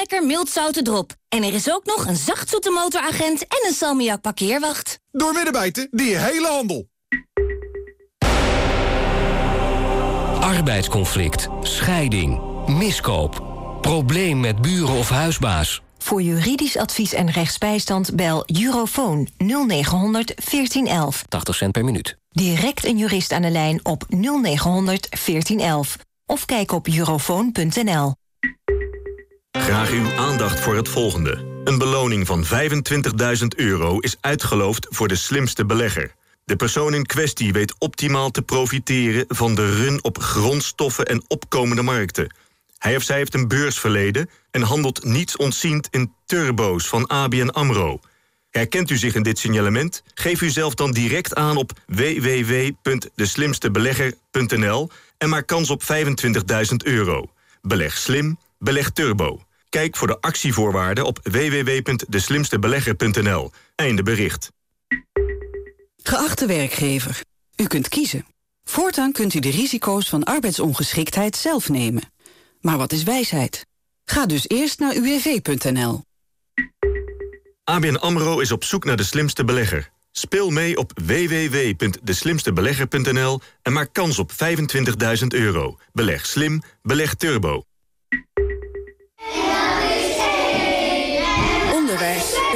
lekker mild zoute drop. En er is ook nog een zachtzoete motoragent en een salmiak parkeerwacht. Door middenbijten, die hele handel. Arbeidsconflict, scheiding, miskoop, probleem met buren of huisbaas. Voor juridisch advies en rechtsbijstand bel Eurofoon 0900 1411. 80 cent per minuut. Direct een jurist aan de lijn op 0900 1411. Of kijk op eurofoon.nl. Graag uw aandacht voor het volgende. Een beloning van 25.000 euro is uitgeloofd voor de slimste belegger. De persoon in kwestie weet optimaal te profiteren van de run op grondstoffen en opkomende markten. Hij of zij heeft een beursverleden en handelt niets ontziend in turbo's van ABN AMRO. Herkent u zich in dit signalement? Geef u zelf dan direct aan op www.deslimstebelegger.nl en maak kans op 25.000 euro. Beleg slim, beleg turbo. Kijk voor de actievoorwaarden op www.deslimstebelegger.nl. Einde bericht. Geachte werkgever, u kunt kiezen. Voortaan kunt u de risico's van arbeidsongeschiktheid zelf nemen. Maar wat is wijsheid? Ga dus eerst naar uwv.nl. ABN AMRO is op zoek naar de slimste belegger. Speel mee op www.deslimstebelegger.nl en maak kans op 25.000 euro. Beleg slim, beleg turbo.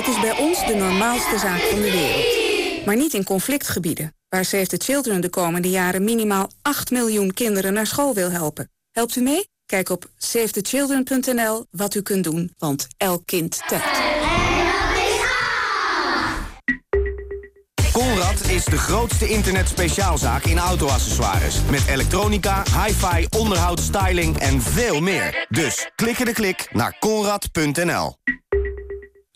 Het is bij ons de normaalste zaak van de wereld. Maar niet in conflictgebieden, waar Save the Children de komende jaren minimaal 8 miljoen kinderen naar school wil helpen. Helpt u mee? Kijk op savethechildren.nl wat u kunt doen, want elk kind telt. Conrad is de grootste internet speciaalzaak in autoaccessoires. Met elektronica, hi-fi, onderhoud, styling en veel meer. Dus klikken de klik naar Conrad.nl.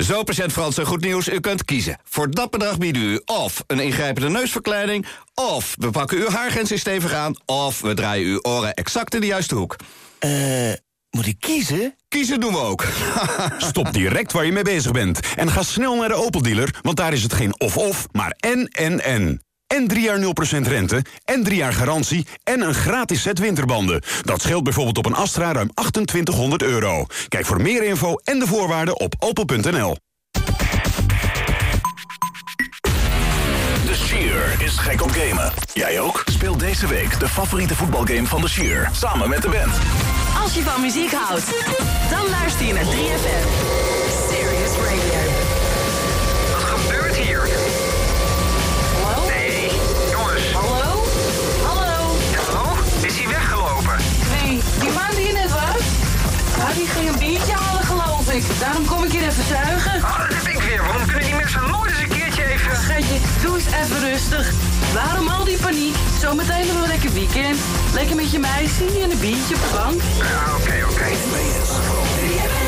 Zo, patiënt Fransen, goed nieuws. U kunt kiezen. Voor dat bedrag bieden u of een ingrijpende neusverkleining... of we pakken uw haargrens stevig aan... of we draaien uw oren exact in de juiste hoek. Eh, moet ik kiezen? Kiezen doen we ook. Stop direct waar je mee bezig bent. En ga snel naar de Opel-dealer, want daar is het geen of-of, maar en-en-en. En drie jaar 0% rente, en drie jaar garantie, en een gratis set winterbanden. Dat scheelt bijvoorbeeld op een Astra ruim 2800 euro. Kijk voor meer info en de voorwaarden op opel.nl. De Sheer is gek op gamen. Jij ook? Speel deze week de favoriete voetbalgame van de Sheer. Samen met de band. Als je van muziek houdt, dan luister je naar 3FM. Serious Radio. Die ging een biertje halen, geloof ik. Daarom kom ik hier even zuigen. Ah, dat heb ik weer. Waarom kunnen die mensen nooit eens een keertje even... Schatje, doe eens even rustig. Waarom al die paniek? Zometeen nog een lekker weekend. Lekker met je meisje en een biertje op de bank. Ja, oké, oké.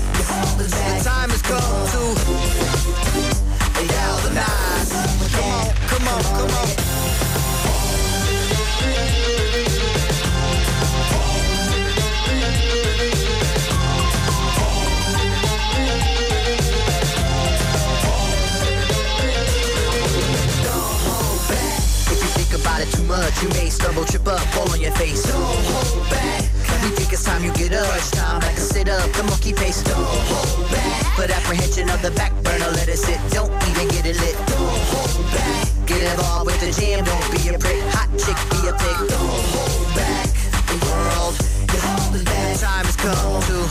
you may stumble, trip up, fall on your face. Don't hold back. We think it's time you get up. It's time like a sit up, the monkey face. Don't hold back. Put apprehension on the back burner, let it sit. Don't even get it lit. Don't hold back. Get involved with the jam, don't be a prick. Hot chick, be a pig. Don't hold back. The world, you're holding back. Time has come to.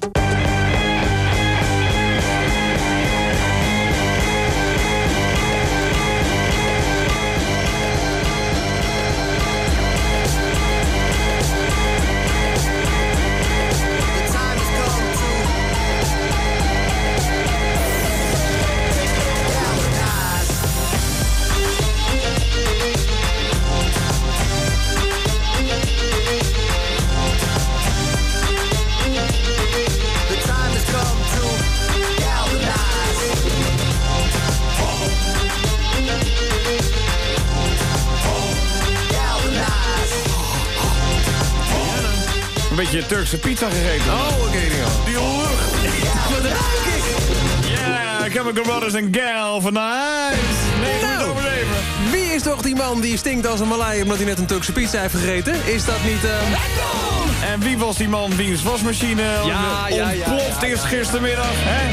Beetje Turkse pizza gegeten. Oh, oké. Die lucht. Wat ruik ik? Ja, Chemical Brothers en Gal van Nice. 9 minuten over 7. Wie is toch die man die stinkt als een Malai omdat hij net een Turkse pizza heeft gegeten? Is dat niet... ehm, En wie was die man wiens wasmachine Ja, ja, ja, ontploft ja, ja, is gistermiddag? Hè?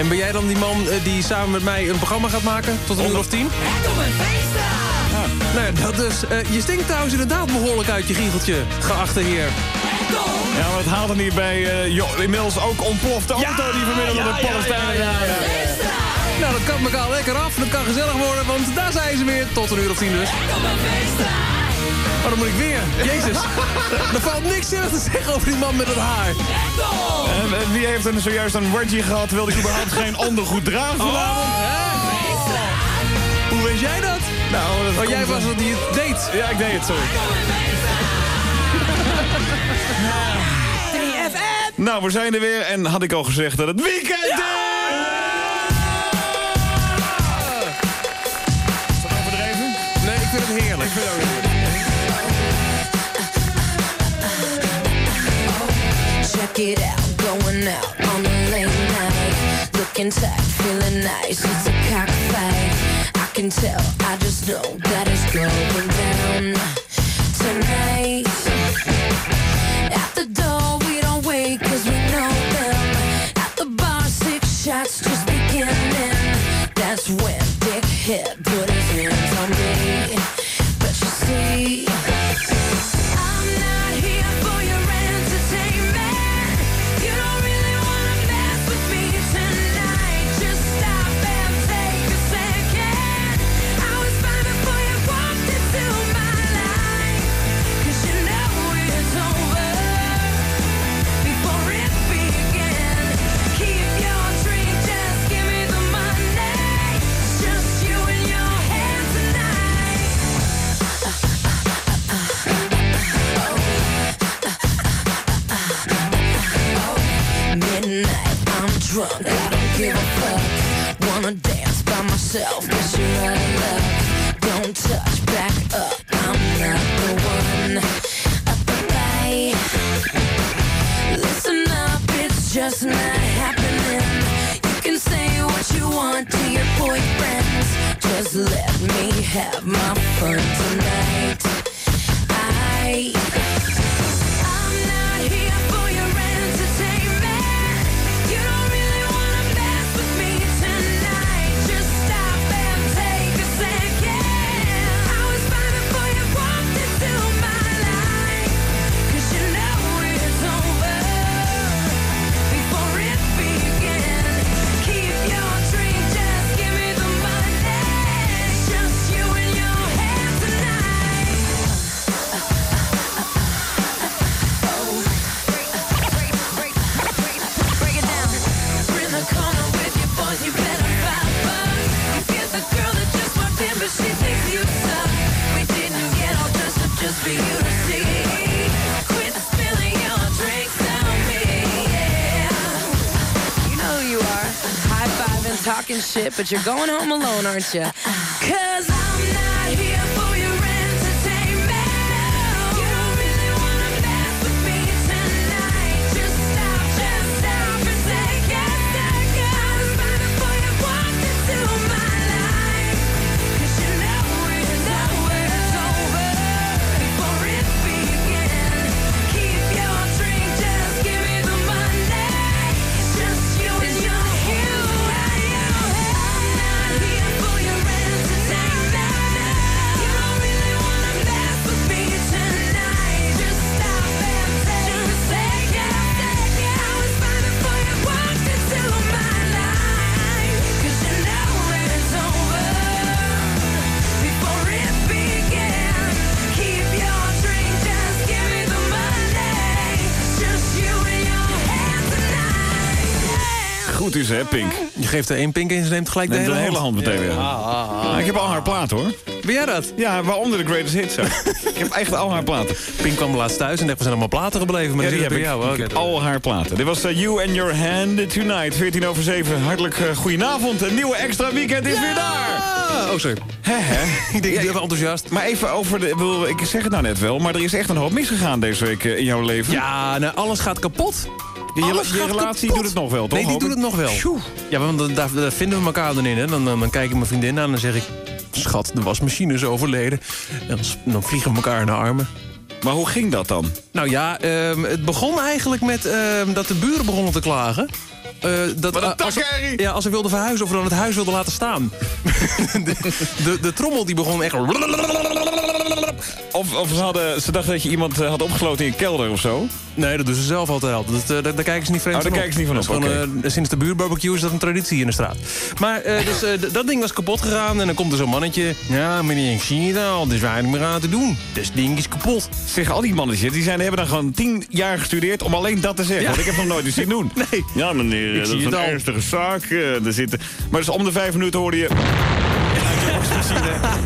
En ben jij dan die man eh, die samen met mij een programma gaat maken? Tot een uur of tien? Nou ja, dat dus. Je stinkt trouwens inderdaad behoorlijk uit je giegeltje, geachte heer. Ja, maar het haalt er niet bij eh, joh, inmiddels ook ontplofte auto die vanmiddag door de Palestijnen. Nou, dat kan elkaar lekker af. Dat kan gezellig worden, want daar zijn ze weer. Tot een uur of tien dus. Oh, dan moet ik weer. Jezus. er valt niks zinnig te zeggen over die man met het haar. En, en wie heeft er zojuist een wedgie gehad, wilde ik überhaupt geen ondergoed dragen vanavond? Hoe weet jij dat? Nou, dat Oh, jij was het die het deed. Ja, ik deed het, sorry. Nou, we zijn er weer en had ik al gezegd dat het weekend is! Is dat overdreven? Nee, ik vind het heerlijk. Ik vind het ook heerlijk. Check it out, going out on a late night. Looking tight, feeling nice. It's a cockfight. I can tell, I just know that it's going down tonight. Drunk, I don't give a fuck. Wanna dance by myself, cause you're of luck. Don't touch, back up, I'm not the one. Up bay. Listen up, it's just not happening. You can say what you want to your boyfriends. Just let me have my fun tonight. Talking shit, but you're going home alone, aren't you? Cause I'm Pink. Je geeft er één pink en ze neemt gelijk de hele, de hele hand meteen weer. Ja. Ah, ah, ah. ik heb al haar platen, hoor. Ben jij dat? Ja, waaronder de greatest hits. ik heb echt al haar platen. Pink kwam laatst thuis en dacht, we zijn allemaal platen gebleven. Maar Ja, die heb ik. jou. Ik heb al haar platen. Dit was eh, You and Your Hand Tonight, 14 over 7. Hartelijk uh, goedenavond. Een nieuwe extra weekend is weer daar. Oh, sorry. Ik denk, ik ben enthousiast. Maar even over de... Ik zeg het nou net wel, maar er is echt een hoop misgegaan deze week eh, in jouw leven. Ja, nou, alles gaat kapot. Je, je, relatie kapot. doet het nog wel, toch? Nee, die doet het nog wel. Ja, want daar, daar vinden we elkaar dan in. Hè. Dan, dan, dan kijk ik mijn vriendin aan en dan zeg ik... Schat, de wasmachine is overleden. En dan, dan vliegen we elkaar in de armen. Maar hoe ging dat dan? Nou ja, ehm, het begon eigenlijk met ehm, dat de buren begonnen te klagen. Eh, dat, eh, als, ja, als ze wilden verhuizen of we dan het huis wilden laten staan. de, de, de trommel die begon echt... Of, of ze, hadden, ze dachten dat je iemand eh, had opgesloten in je kelder of zo? Nee, dat doen ze zelf altijd al. Dat, eh, daar, daar kijken ze niet vreemd Oh, daar van kijken ze niet van Dat op, gewoon, eh, sinds de buurbarbecue is dat een traditie in de straat. Maar dus, dat ding was kapot gegaan en dan komt er zo'n mannetje. Ja, meneer, ik zie het al. Er is weinig meer aan te doen. Dus ding is kapot. Zeg, al die mannetjes, die, zijn, die hebben dan gewoon tien jaar gestudeerd om alleen dat te zeggen. Ja. Want ik heb nog nooit iets zien doen. Nee. Ja, meneer, Ik dat is een ernstige zaak. er zitten... Maar dus om de vijf minuten hoorde je...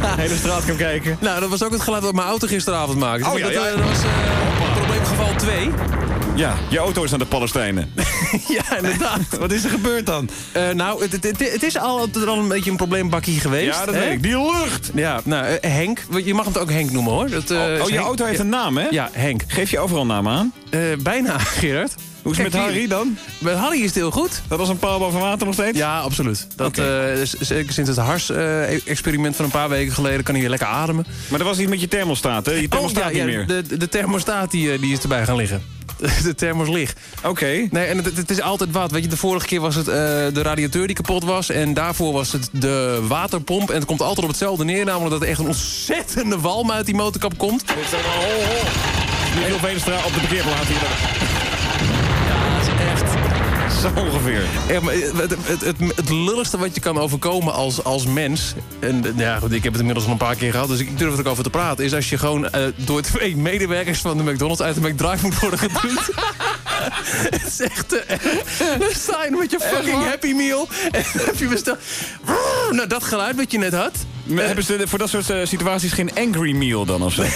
de hele straat kan kijken. Nou, dat was ook het geluid wat mijn auto gisteravond maakte. Oh, ja, dat, ja. eh, dat was eh, probleemgeval 2. Ja, je auto is naar de Palestijnen. ja, inderdaad. Wat is er gebeurd dan? Eh, nou, het, het, is al, altijd al een beetje een probleembakkie geweest. Ja, dat hè? weet ik. Die lucht! Ja, nou, eh, Henk. Je mag hem ook Henk noemen, hoor. Dat, eh, Oh, oh, je Henk. auto heeft Ja. een naam, hè? Ja, Henk. Geef je overal naam aan? Eh, bijna, Gerard. Hoe is het met. Harry dan? Met Harry is het heel goed. Dat was een paal boven water nog steeds? Ja, absoluut. Dat, eh, zeker sinds het Hars-experiment van een paar weken geleden... kan hij weer lekker ademen. Maar er was iets met je thermostaat, hè? Je thermostaat oh, ja, niet ja, meer. De, de, de thermostaat die, eh, die is erbij gaan liggen. De thermos ligt. Oké. Nee, en het, het is altijd wat. Weet je, de vorige keer was het eh, de radiateur die kapot was. En daarvoor was het de waterpomp. En het komt altijd op hetzelfde neer. Namelijk dat er echt een ontzettende walm uit die motorkap komt. Dit is allemaal ho, ho. Veenstra op de parkeerplaats hier. Zo ongeveer. Maar het, het, het, het lulligste wat je kan overkomen als, als mens... en eh, ja, goed, ik heb het inmiddels al een paar keer gehad... dus ik durf er ook over te praten... is als je gewoon eh, door twee medewerkers van de McDonald's... uit de McDrive moet worden geduwd. het is echt... te erg. sta je met je fucking Happy Meal... en heb je besteld... Nou, dat geluid wat je net had... Maar Hebben ze voor dat soort eh, situaties geen angry meal dan of zo?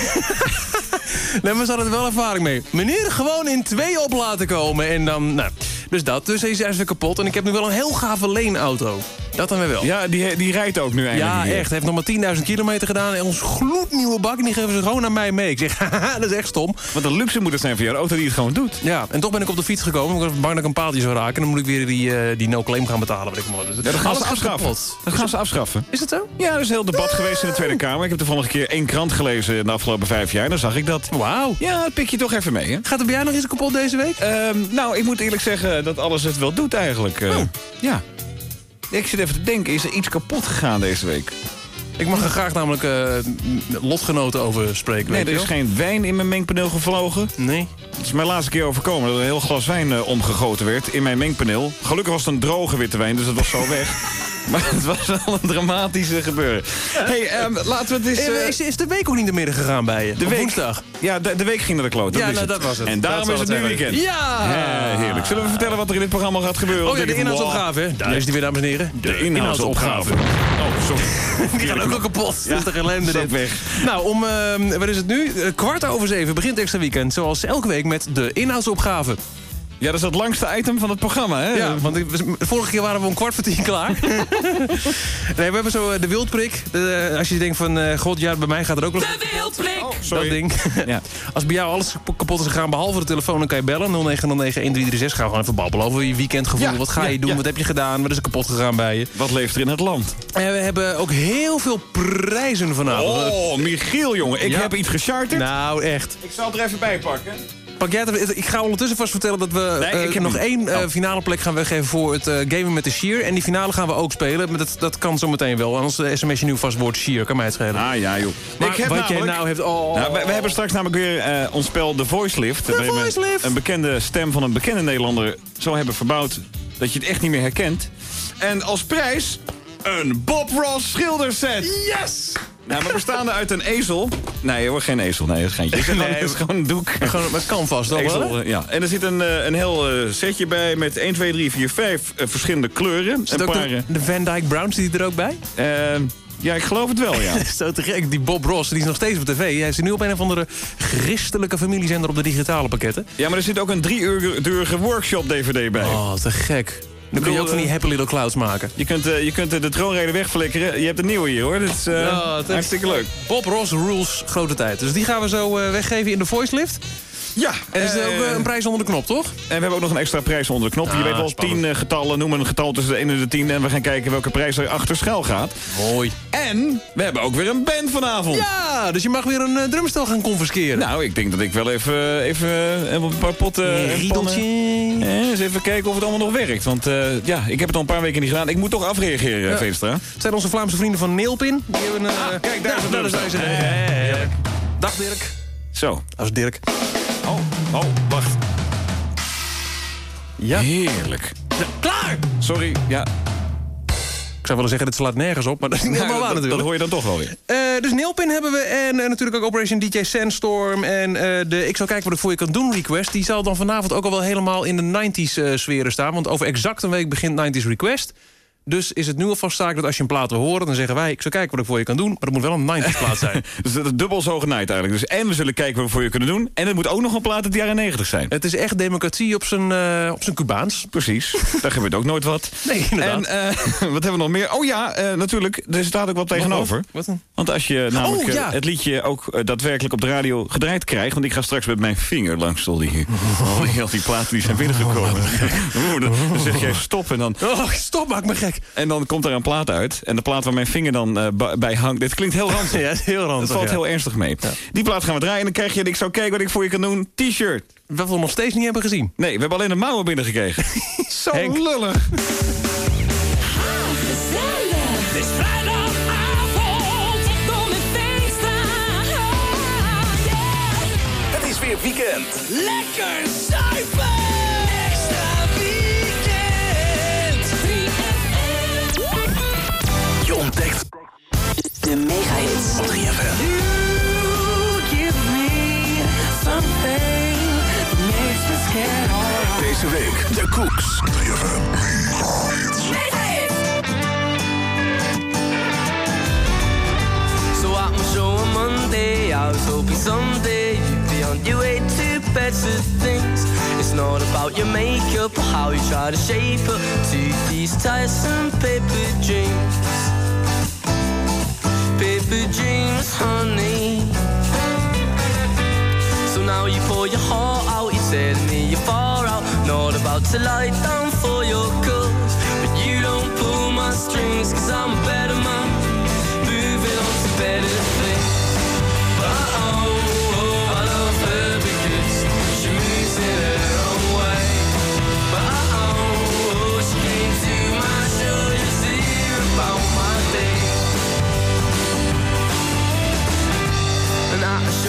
Nee, maar ze hadden er wel ervaring mee. Meneer, gewoon in twee op laten komen en dan... Nou, dus dat. Dus hij is even kapot. En ik heb nu wel een heel gave leenauto. Dat dan weer wel. Ja, die, die rijdt ook nu eigenlijk Ja, echt. Hij heeft nog maar 10.000 kilometer gedaan. En ons gloednieuwe bak, en die geven ze gewoon naar mij mee. Ik zeg, haha, dat is echt stom. Want een luxe moet het zijn voor jou, een auto die het gewoon doet. Ja, en toch ben ik op de fiets gekomen. Ik was bang dat ik een paaltje zou raken. En dan moet ik weer die, eh, die no-claim gaan betalen. Weet ik maar. Dus Ja, dat gaan ze gaat afschaffen. Dat gaan ze afschaffen. Is het zo? Ja, er is een heel debat geweest in de Tweede Kamer. Ik heb de vorige keer één krant gelezen in de afgelopen vijf jaar. Dan zag ik dat. Wauw. Ja, dat pik je toch even mee, hè? Gaat er bij jou nog iets kapot deze week? Ehm, nou, ik moet eerlijk zeggen dat alles het wel doet eigenlijk. eh. Oh. Ja. Ik zit even te denken, is er iets kapot gegaan deze week? Ik mag er graag namelijk eh, lotgenoten over spreken. Nee, er is geen wijn in mijn mengpaneel gevlogen. Nee. Het is mijn laatste keer overkomen dat er een heel glas wijn eh, omgegoten werd in mijn mengpaneel. Gelukkig was het een droge witte wijn, dus dat was zo weg. Maar het was wel een dramatische gebeuren. hey, ehm, laten we het eens... Eh, eh, is, is de week ook niet de middag gegaan bij je? de Op week, woensdag? Ja, de, de week ging naar de kloot. Ja, nou, het. dat was het. En daarom is het het nu weekend. Ja! Ja, heerlijk. Zullen we vertellen wat er in dit programma gaat gebeuren? Oh ja, de inhoudsopgave? Daar is die weer, dames en heren. De inhoudsopgave. Oh, sorry. Die gaat ook al kapot. Ja, dat is toch ellende dit. weg. Nou, om, eh, wat is het nu? Eh, kwart over zeven begint extra weekend. Zoals elke week met de inhoudsopgave. Ja, dat is het langste item van het programma, hè? Ja, want vorige keer waren we om kwart voor tien klaar. nee, we hebben zo eh, de wildprik. Eh, als je denkt van, eh, god, ja, bij mij gaat er ook nog... De wildprik! sorry. Dat ding. Ja. Als bij jou alles kapot is gegaan, behalve de telefoon, dan kan je bellen. 0909-1336. Ga gewoon even babbelen over je weekendgevoel. Ja, Wat ga ja, je doen? ja. Wat heb je gedaan? Wat is er kapot gegaan bij je? Wat leeft er in het land? En we hebben ook heel veel prijzen vanavond. Oh, Michiel, jongen. Ik Ja. heb iets gecharterd. Nou, echt. Ik zal het er even bij pakken. Pak jij het ik ga ondertussen vast vertellen dat we Nee, eh, ik heb nog één eh, Oh. finale plek gaan weggeven voor het eh, gamen met de Sheer. En die finale gaan we ook spelen. Maar dat, dat kan zo meteen wel. Anders sms je nu vast woord Sheer. Kan mij het schelen. Ah ja, joh. Maar ik heb wat namelijk... jij nou hebt... Oh, Nou, we, we hebben straks namelijk weer eh, ons spel The Voice Lift. The Voice Lift. Een bekende stem van een bekende Nederlander zo hebben verbouwd... dat je het echt niet meer herkent. En als prijs een Bob Ross schilderset. Yes! Nou, maar bestaande uit een ezel. Nee, hoor, geen ezel. Nee, dat is geen Het Nee, het is gewoon een doek. Gewoon canvas dan wel, Ezel, eh, ja. En er zit een, eh, een heel eh, setje bij met 1, 2, 3, 4, 5 eh, verschillende kleuren. Zit een ook paar, de, de Van Dyke Brown, zit die er ook bij? eh, ja, ik geloof het wel, ja. Zo te gek. Die Bob Ross, die is nog steeds op tv. Hij zit nu op een of andere christelijke familiezender op de digitale pakketten. ja, maar er zit ook een drie uur durige workshop-dvd bij. Oh, te gek. Dan kun je ook van die Happy Little Clouds maken. Je kunt, eh, je kunt eh, de troonrede wegflikkeren. Je hebt een nieuwe hier, hoor. Dit is eh, Ja, is- hartstikke leuk. Bob Ross Rules, grote tijd. Dus die gaan we zo eh, weggeven in de voice lift. Ja. En is er ook eh, een prijs onder de knop, toch? En we hebben ook nog een extra prijs onder de knop. je Ah, weet wel, spannend. tien eh, getallen. Noem een getal tussen de 1 en de 10. En we gaan kijken welke prijs er achter schuil gaat. Mooi. En we hebben ook weer een band vanavond. Ja, dus je mag weer een eh, drumstel gaan confisceren. Nou, ik denk dat ik wel even, even eh, een paar potten... Een en riedeltje. Eh, eens even kijken of het allemaal nog werkt. Want eh, ja, ik heb het al een paar weken niet gedaan. Ik moet toch afreageren, Ja. Veenstra. Het zijn onze Vlaamse vrienden van Nailpin. Die hebben een... eh, kijk, daar is nou, daar. Heerlijk. Dag Dirk. Zo. Dat is Dirk. Oh, oh, wacht. Ja. Heerlijk. klaar! Sorry, ja. Ik zou willen zeggen, dit slaat nergens op, maar dat is niet helemaal waar dat, dat natuurlijk. hoor je dan toch wel weer. Eh, dus Nailpin hebben we en eh, natuurlijk ook Operation DJ Sandstorm. En eh, de Ik zal kijken wat ik voor je kan doen request. Die zal dan vanavond ook al wel helemaal in de 90s eh sferen staan. Want over exact een week begint 90s request. Dus is het nu alvast zaak dat als je een plaat wil horen... dan zeggen wij, ik zal kijken wat ik voor je kan doen. Maar het moet wel een 90s plaat zijn. Dus dat is dubbel zo genaaid eigenlijk. Dus en we zullen kijken wat we voor je kunnen doen. En het moet ook nog een plaat uit de jaren 90 zijn. Het is echt democratie op zijn, eh, op zijn Cubaans. Precies. Daar gebeurt ook nooit wat. Nee, inderdaad. En eh, wat hebben we nog meer? Oh ja, eh, natuurlijk. Er staat ook wat tegenover. Wat? Wat dan? Want als je namelijk Oh, ja. het liedje ook daadwerkelijk op de radio gedraaid krijgt... want ik ga straks met mijn vinger langs al die, al die, al die platen die zijn binnengekomen. Dan zeg jij stop en dan... Oh, stop, maak me gek. En dan komt er een plaat uit. En de plaat waar mijn vinger dan eh, bij hangt... Dit klinkt heel ranzig. Ja, heel ranzig, Het valt ja. heel ernstig mee. Die plaat gaan we draaien en dan krijg je... en Ik zou kijken wat ik voor je kan doen. T-shirt. Wat we nog steeds niet hebben gezien. Nee, we hebben alleen de mouwen binnengekregen. Zo Henk. lullig. Het is vrijdagavond, kom in feesten. Het is weer weekend. Lekker zuipen! Je ontdekt De mega-hits. op 3FM. give me something that makes me scared. Deze week de Cooks. 3FM. So at my show on Monday, I was hoping someday you'd be on your way to better things. It's not about your makeup or how you try to shape up to these tiresome paper dreams. Paper dreams, honey. So now you pour your heart out, you're telling me you're far out. Not about to lie down for your cause. But you don't pull my strings, cause I'm a better man.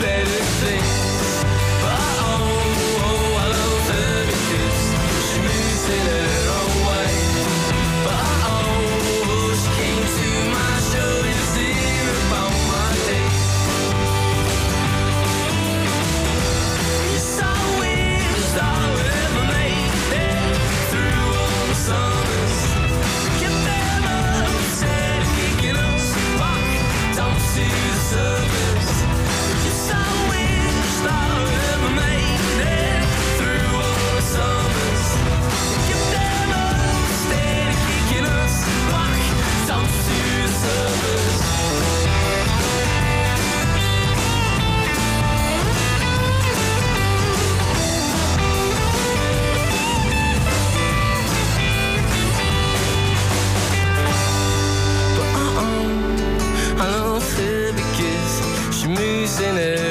better things. amusing it.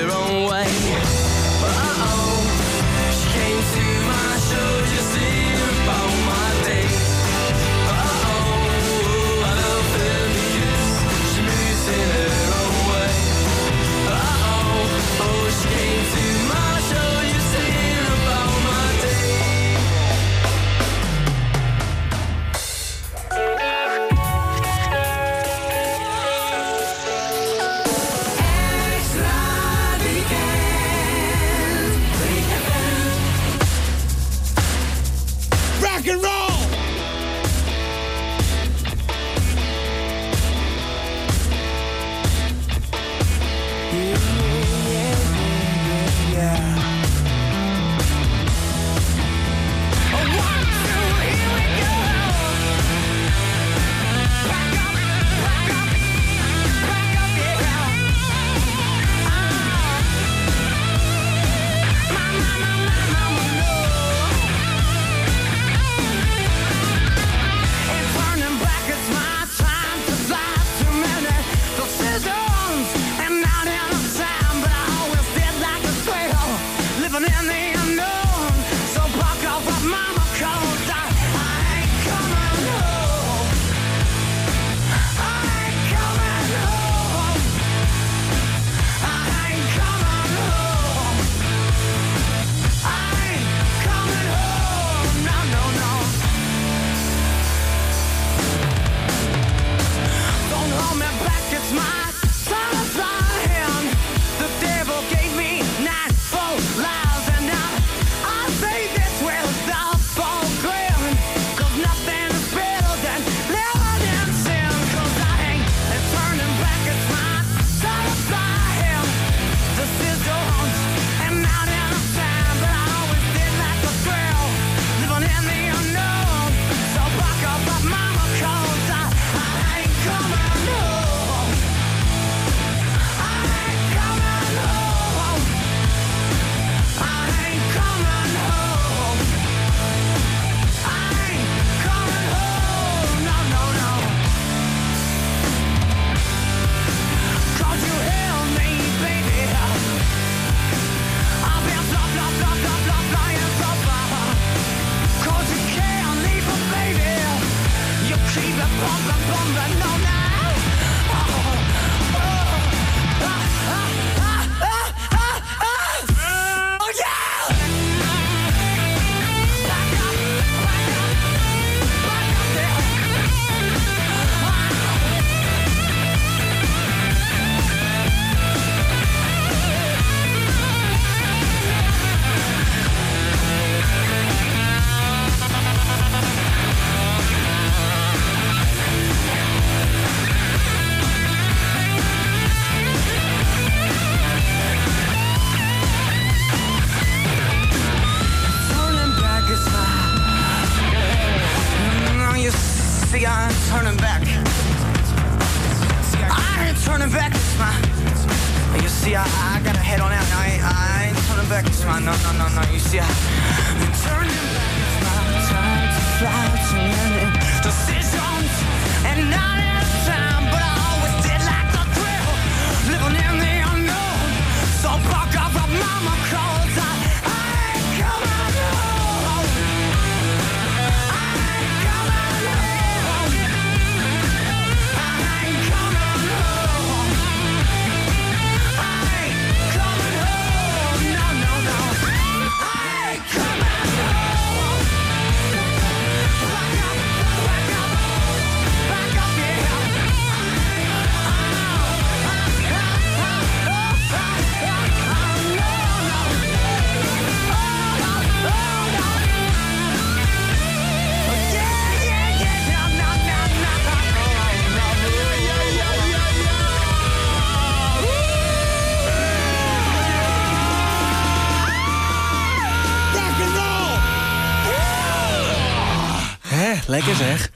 Lekker zeg.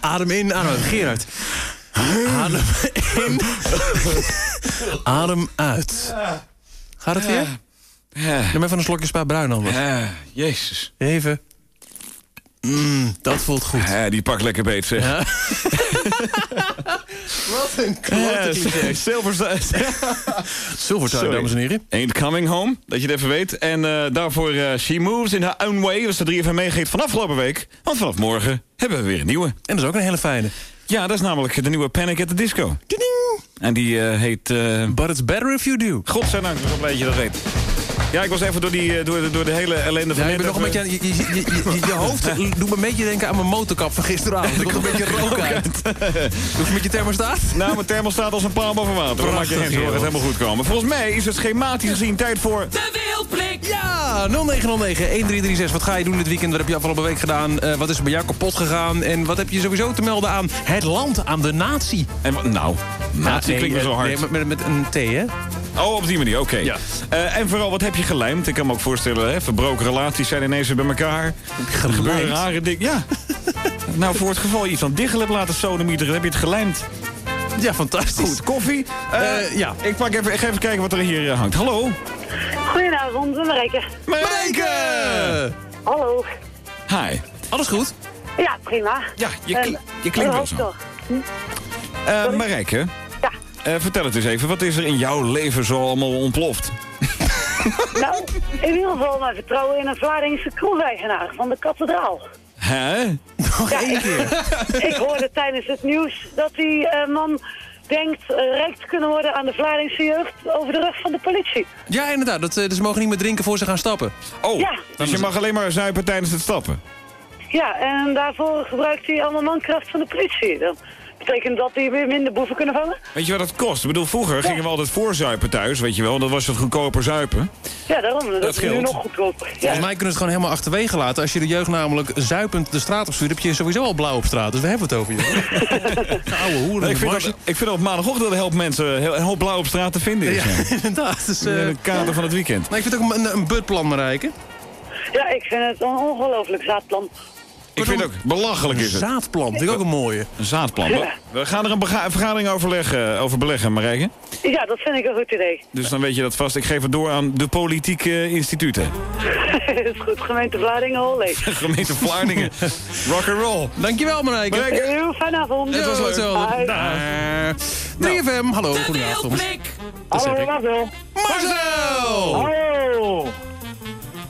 Adem in, adem. Gerard. Adem in. Adem uit. Gaat het weer? Neem even een slokje spa bruin anders. Jezus. Even. Mm, dat voelt goed. Ja, die pak lekker beet, zeg. Wat een klote cliché. Silver Silvertime, dames en heren. Ain't coming home, dat je het even weet. En eh, daarvoor eh, She Moves in Her Own Way. was de 3FM meegeeft van afgelopen week. Want vanaf morgen hebben we weer een nieuwe. En dat is ook een hele fijne. Ja, dat is namelijk de nieuwe Panic at the Disco. En die eh, heet... eh, But it's better if you do. Godzijdank, ik blij dat je dat weet. Ja, ik was even door, die, eh, door, de, door de hele ellende van Ja, net bent nog een beetje, je, je, je, je, je hoofd doet me een beetje denken aan mijn motorkap van gisteravond. Er komt een beetje rook uit. Doe je met je thermostaat? Nou, mijn thermostaat als een paal boven water. Dan maak je geen zorgen, het helemaal goed komen. Volgens mij is het schematisch gezien tijd voor... De Wildblik! Ja, 0909-1336. Wat ga je doen dit weekend? Wat heb je afgelopen week gedaan? Eh, wat is er bij jou kapot gegaan? En wat heb je sowieso te melden aan het land, aan de natie? En, wat- nou, natie nee, klinkt me zo hard. Nee, met, met, met een T, hè? Oh, op die manier, oké. Ja. Eh, en vooral, wat heb je gelijmd? Ik kan me ook voorstellen, hè, verbroken relaties zijn ineens weer bij elkaar. Er gebeuren Gelijmd? rare dingen. Ja. nou, voor het geval je iets van diggel hebt laten sodemieteren, heb je het gelijmd. Ja, fantastisch. Goed, koffie. Eh, Eh, ja. Ik, pak even, ik ga even kijken wat er hier hangt. Hallo? Goedenavond, Marijke. Marijke! Hallo. Hi. Alles goed? Ja, prima. Ja, je, kl- je klinkt wel zo. Eh Marijke, Eh, vertel het eens even. Wat is er in jouw leven zo allemaal ontploft? Nou, in ieder geval mijn vertrouwen in een Vlaardingse kroegeigenaar van de kathedraal. Hè? Nog één keer. Ik hoorde tijdens het nieuws dat die eh, man denkt eh, rijk te kunnen worden aan de Vlaardingse jeugd over de rug van de politie. Ja, inderdaad. Dat, eh, dus ze mogen niet meer drinken voor ze gaan stappen. Oh, Ja. dus je mag alleen maar zuipen tijdens het stappen? Ja, en daarvoor gebruikt hij allemaal mankracht van de politie. Dat betekent dat hij weer minder boeven kunnen vangen. Weet je wat dat kost? Ik bedoel, vroeger gingen we altijd voorzuipen thuis, weet je wel. Dat was het goedkoper zuipen. Ja, daarom. Dat, Dat is nu scheelt. nog goedkoper. Ja. Volgens mij kunnen ze het gewoon helemaal achterwege laten. Als je de jeugd namelijk zuipend de straat op stuurt... heb je sowieso al blauw op straat. Dus we hebben het over je. Oude hoeren. Nee, ik, vind dat, ik vind dat op maandagochtend helpt mensen heel, een hoop blauw op straat te vinden. Is, Ja, ja. inderdaad. Dus, In eh, het kader van het weekend. nou, ik vind het ook een, een budplan, Marijke. ja, ik vind het een ongelooflijk zaadplan. Ik vind het ook belachelijk Een is het. zaadplan. Vind ik ook een mooie. Een zaadplan. We, we gaan er een vergadering overleggen, over beleggen, Marijke. Ja, dat vind ik een goed idee. Dus dan weet je dat vast. Ik geef het door aan de politieke instituten. is goed, gemeente Vlaardingen, holle. Gemeente Vlaardingen. Rock and roll. Dankjewel, Marijke. Marijke. Heel fijne avond. Het was leuk. hetzelfde. Bye. Daar. 3FM, hallo, goedenavond. Dat Hallo. Marcel. Marcel! Hallo.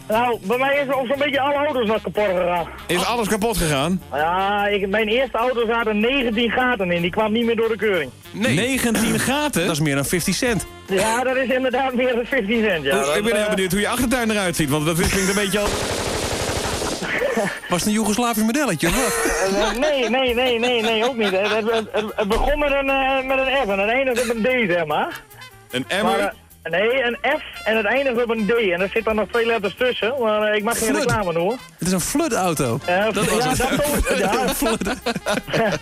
Nou, bij mij is er zo'n beetje alle auto's nog kapot gegaan. Is alles kapot gegaan? Ja, ik, mijn eerste auto zaten 19 gaten in. Die kwam niet meer door de keuring. Nee, 19 gaten? dat is meer dan 50 cent. Ja, dat is inderdaad meer dan 15 cent. Ja, ik ben heel eh, benieuwd hoe je achtertuin eruit ziet. Want dat klinkt een beetje al... Was het een Joegoslavisch modelletje of wat? eh, nee, nee, nee, nee, nee, ook niet. Het, het, begon met een, eh, met een F en het eindigt op een D, zeg maar. Een eh, nee, een F en het eindigt op een D. En er zitten nog twee letters tussen, maar eh, ik mag geen reclame doen. Het is een floodauto. Ja, Dat ja, was dat. Ja,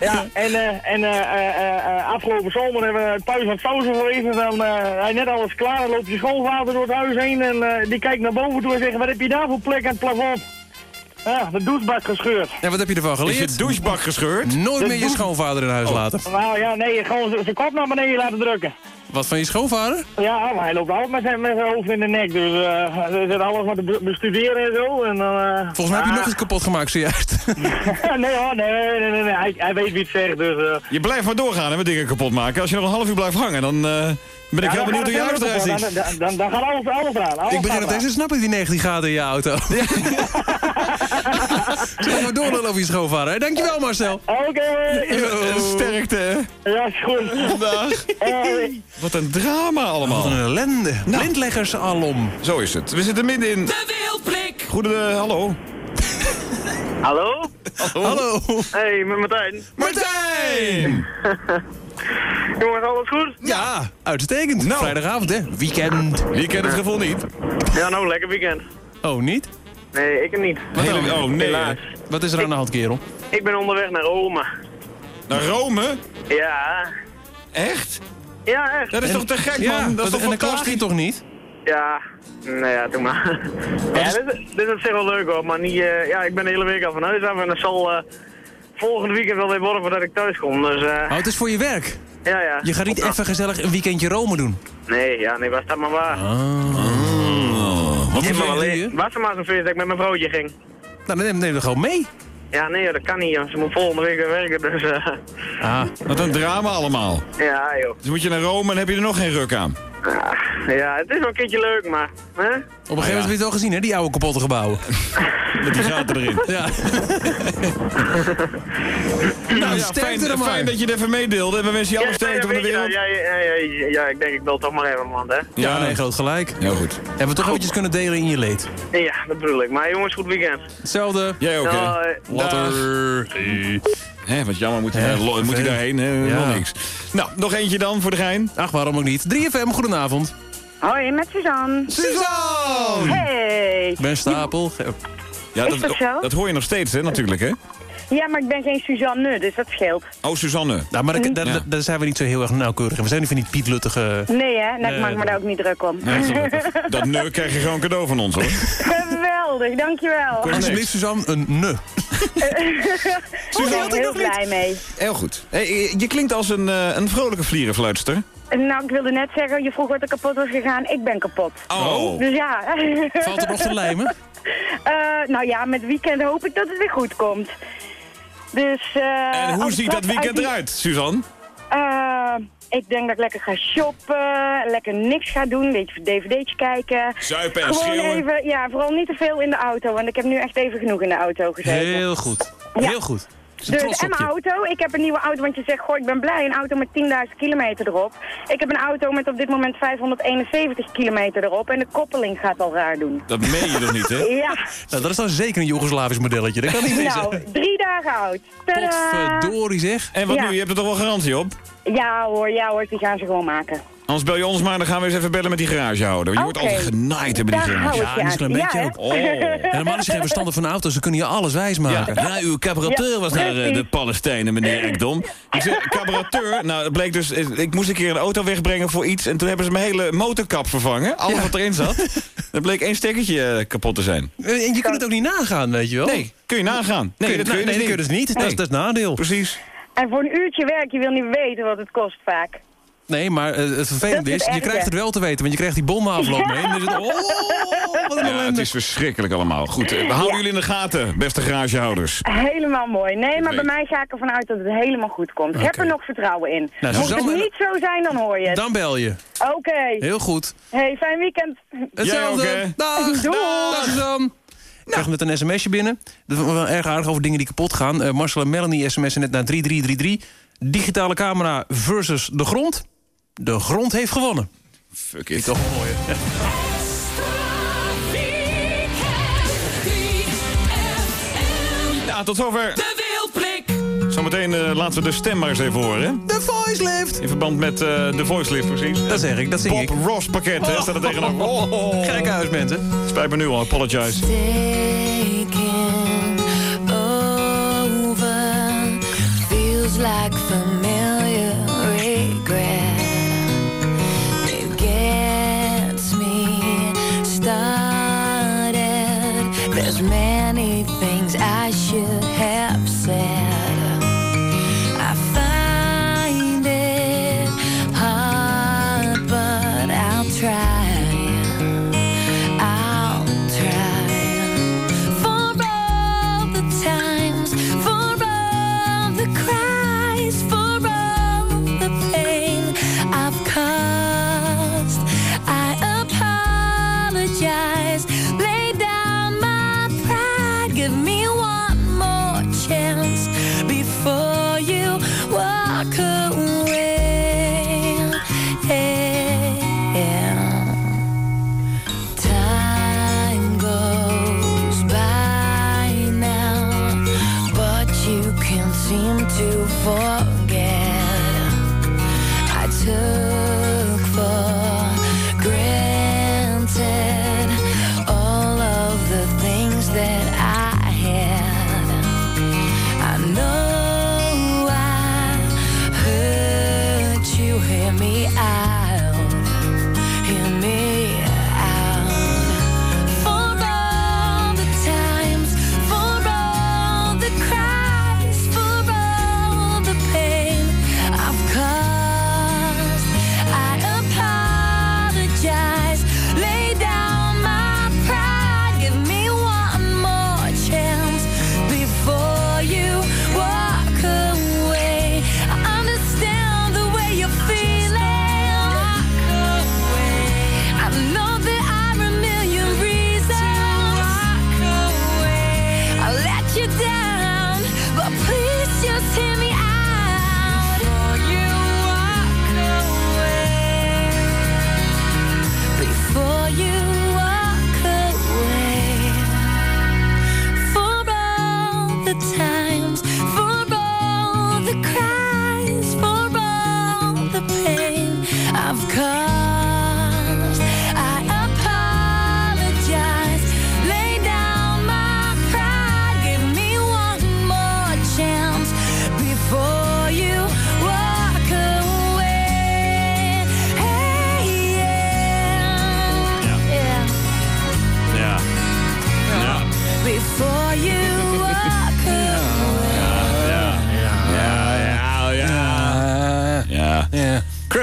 ja en, eh, en eh, eh, eh, afgelopen zomer hebben we het thuis wat pauze geweest. En dan eh hij net alles klaar. Dan loopt je schoonvader door het huis heen. En eh, die kijkt naar boven toe en zegt: Wat heb je daar voor plek aan het plafond? Ja, de douchebak gescheurd. En wat heb je ervan Is geleerd? je douchebak gescheurd? Nooit De meer je schoonvader in huis laten. Nou ja, nee, gewoon zijn kop naar beneden laten drukken. Wat van je schoonvader? Ja, maar hij loopt altijd met zijn, met zijn hoofd in de nek. Dus eh er zit alles wat te be- bestuderen en zo. En, dan, eh, Volgens mij heb je ah, nog iets kapot gemaakt zojuist. nee hoor, nee, nee, nee, nee. Hij, hij weet wie het zegt. Dus, eh, Je blijft maar doorgaan en we dingen kapot maken. Als je nog een half uur blijft hangen, dan eh, ben ik Ja, heel dan benieuwd hoe je het eruit ziet. Dan, dan, dan gaat alles, alles aan. Alles Ik begin het eens te snappen, die 19 gaten in je auto. Zullen we maar doorlullen over je schoonvader? hè? Dankjewel Marcel. Oké, Eh, Sterkte, hè? ja, is goed. Dag. Wat een drama Wat allemaal. een ellende. Blindleggers alom. Zo is het. We zitten midden in... De Wildblik! Goede... hallo. Hallo? Hallo. Hey, met Martijn. Martijn! Jongens, alles goed? Ja, uitstekend. Nou. Vrijdagavond hè, weekend. Wie kent het gevoel niet? Ja, nou, lekker weekend. Oh, niet? Nee, ik niet. Hele- oh nee. Helaas. Wat is er aan de hand, kerel? Ik ben onderweg naar Rome. Naar Rome? Ja. Echt? Ja, echt. Dat is toch te gek, Ja, man? Dat is toch fantastisch? toch niet? Ja. Nou ja, doe maar. Ja, dit, is- dit is op zich wel leuk hoor, maar niet, eh, ja, ik ben de hele week al van huis af en het zal eh, volgende weekend wel weer worden voordat ik thuis kom. Dus, eh, Oh, het is voor je werk. ja, ja. Je gaat niet even gezellig een weekendje Rome doen. Nee, ja, nee, was dat maar waar. Oh. Wat Nee, voor maar alleen, je? was er maar zo'n feest dat ik met mijn vrouwtje ging. Nou, dan neem, neem er gewoon mee. Ja, nee, dat kan niet. Ze moet volgende week weer werken, dus... eh, Ah, wat een drama allemaal. ja, joh. Dus moet je naar Rome en heb je er nog geen ruk aan. Ah, ja, het is wel een keertje leuk, maar... Hè? Op een gegeven moment heb je het al gezien, hè, die oude kapotte gebouwen. Met die gaten erin. Ja. Nou, ja, fijn, fijn dat je het even meedeelde. En we wensen je alle sterkte van de wereld. dat? Ja, ja, ja, ja, ja, ik denk ik bel toch maar even, man, hè? Ja, nee, groot gelijk. Heel goed. Hebben we toch eventjes kunnen delen in je leed. Ja, dat bedoel ik. Maar jongens, goed weekend. Hetzelfde. Jij ook, hè? Later. Hè, wat jammer, moet, lo- moet vervelend. daarheen? Hè, Ja. Nog niks. Nou, nog eentje dan voor de gein. Ach, waarom ook niet? 3FM, goedenavond. Hoi, met Suzanne. Suzanne! Hey. Ik ben Stapel. Ja, Is dat zo? dat hoor je nog steeds, hè, natuurlijk, hè? Ja, maar ik ben geen Suzanne, dus dat scheelt. Oh, Suzanne. Nou, maar daar, daar, Ja. daar zijn we niet zo heel erg nauwkeurig in. We zijn niet van die pietluttige... Nee, hè? Nou, ik Nee, maak me dat- daar ook niet druk om. Nee, dat neur krijg je gewoon cadeau van ons, hoor. Geweldig, dankjewel. Alsjeblieft, Suzanne, een ne. Suzanne, heel blij mee. Heel goed. Hey, je klinkt als een, eh, een vrolijke vlierenfluitster. Nou, ik wilde net zeggen, je vroeg wat er kapot was gegaan. Ik ben kapot. Oh. Dus ja. Valt er nog te lijmen? Eh, nou ja, met weekend hoop ik dat het weer goed komt. Dus, eh, En hoe ziet dat weekend die- eruit, Suzanne? Eh, ik denk dat ik lekker ga shoppen, lekker niks ga doen, een beetje dvd'tje kijken. Zuipen en Gewoon schreeuwen. even, ja, vooral niet te veel in de auto, want ik heb nu echt even genoeg in de auto gezeten. Heel goed. Ja. Heel goed. Dus, en mijn auto. Ik heb een nieuwe auto, want je zegt, goh, ik ben blij. Een auto met 10.000 kilometer erop. Ik heb een auto met op dit moment 571 kilometer erop. En de koppeling gaat al raar doen. Dat meen je toch niet, hè? Ja. Nou, dat is dan zeker een Joegoslavisch modelletje. Dat kan niet missen. Nou, drie dagen oud. Tadaa! Potverdorie zeg. En wat Ja. nu? Je hebt er toch wel garantie op? Ja hoor, ja hoor, die gaan ze gewoon maken. Anders bel je ons maar, dan gaan we eens even bellen met die garagehouder. Je wordt altijd genaaid hebben die garage. Ja, niet je zo'n aan. beetje Ja, ook. Oh. Helemaal als je geen verstand van auto's, dan kun je alles wijs maken. Ja, uw carburateur Ja, was naar eh, de Palestijnen, meneer Ekdom. Ik zeg, carburateur, nou, het bleek dus... Ik moest een keer een auto wegbrengen voor iets... en toen hebben ze mijn hele motorkap vervangen. Alles wat erin zat. Er bleek één stekkertje eh, kapot te zijn. En je kunt het ook niet nagaan, weet je wel. Nee, kun je nagaan. Nee, Kun je- dat kun je nee, dus dat kun je dus niet. Dat is- dat is het nadeel. Precies. En voor een uurtje werk, je wil niet weten wat het kost vaak. Nee, maar eh, het vervelende is het je krijgt het wel te weten. Want je krijgt die bom na afloop mee. En dan is het, oh, wat een Ja, het is verschrikkelijk allemaal. Goed, eh, we houden jullie in de gaten, beste garagehouders. Helemaal mooi. Nee, maar bij mij ga ik ervan uit dat het helemaal goed komt. Ik heb er nog vertrouwen in. Nou, Mocht Suzanne- het niet zo zijn, dan hoor je het. Dan bel je. Oké. Heel goed. Hey, fijn weekend. Hetzelfde. Jij ook, hè? Dag. Doei. Dag, Suzanne. Ik krijg net een sms'je binnen. Dat is wel erg aardig over dingen die kapot gaan. Eh, Marcel en Melanie sms'en net naar 3333. Digitale camera versus de grond. De grond heeft gewonnen. Fuck Ik it. toch wel mooi, hè? Ja, tot zover. De Wildblik. Zometeen eh, laten we de stem maar eens even horen. De voice lift. In verband met eh, de voice lift, precies. Dat zeg ik, dat zing Bob ik. Ross pakket, hè, staat er tegenover. Oh, Gek huis, mensen. Spijt me nu al, apologize. Taking over feels like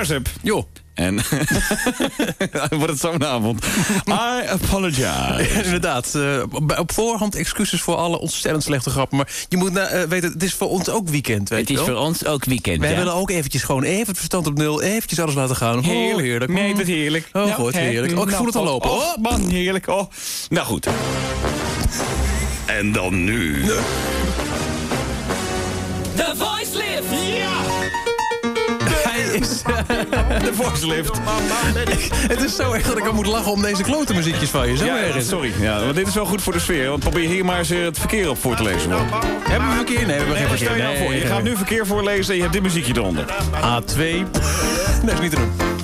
Ja. Crash Up. Jo. En wordt het zo'n avond. I apologize. Inderdaad. eh, op- voorhand excuses voor alle ontzettend slechte grappen. Maar je moet nou, eh, weten, het is voor ons ook weekend. Weet Het je is wel? voor ons ook weekend, Wij ja. willen ook eventjes gewoon even het verstand op nul. Eventjes alles laten gaan. Heerlijk. Oh, heerlijk. Nee, Mm. het is heerlijk. Oh, Nou, goed, heerlijk. Oh, ik Nou, voel het al oh, lopen. Oh, man, heerlijk. Oh. Nou goed. En dan nu. Is... De voice lift. het is zo erg dat ik al moet lachen om deze klote muziekjes van je. Zo Ja, erg is sorry. Ja, want dit is wel goed voor de sfeer. Want probeer hier maar eens eh, het verkeer op voor te lezen. Hoor. Hebben we verkeer? Nee, we hebben geen verkeer. nou Nee, voor, je gaat nu verkeer voorlezen en je hebt dit muziekje eronder. A2. Nee, is niet te doen.